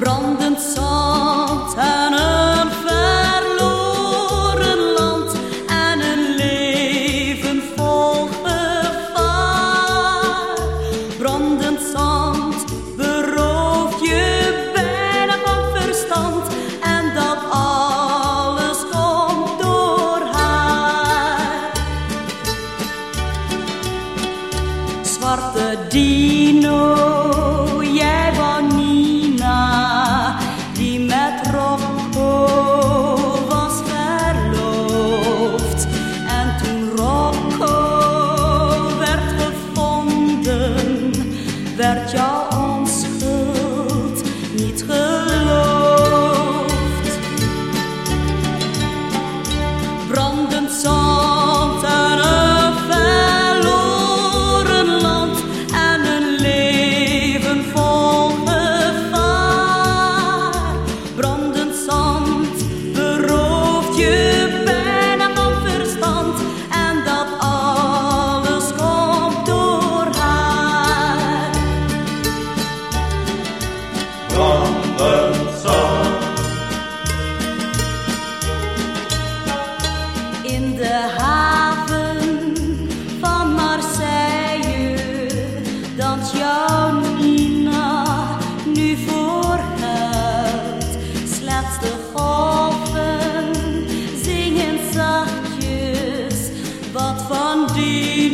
brandend zand en een verloren land en een leven vol gevaar. Brandend zand beroof je bijna van verstand en dat alles komt door haar. Zwarte dien job. de haven van Marseille dat jouw Nina nu voorhoudt, Slechts de golven zingen zachtjes wat van die.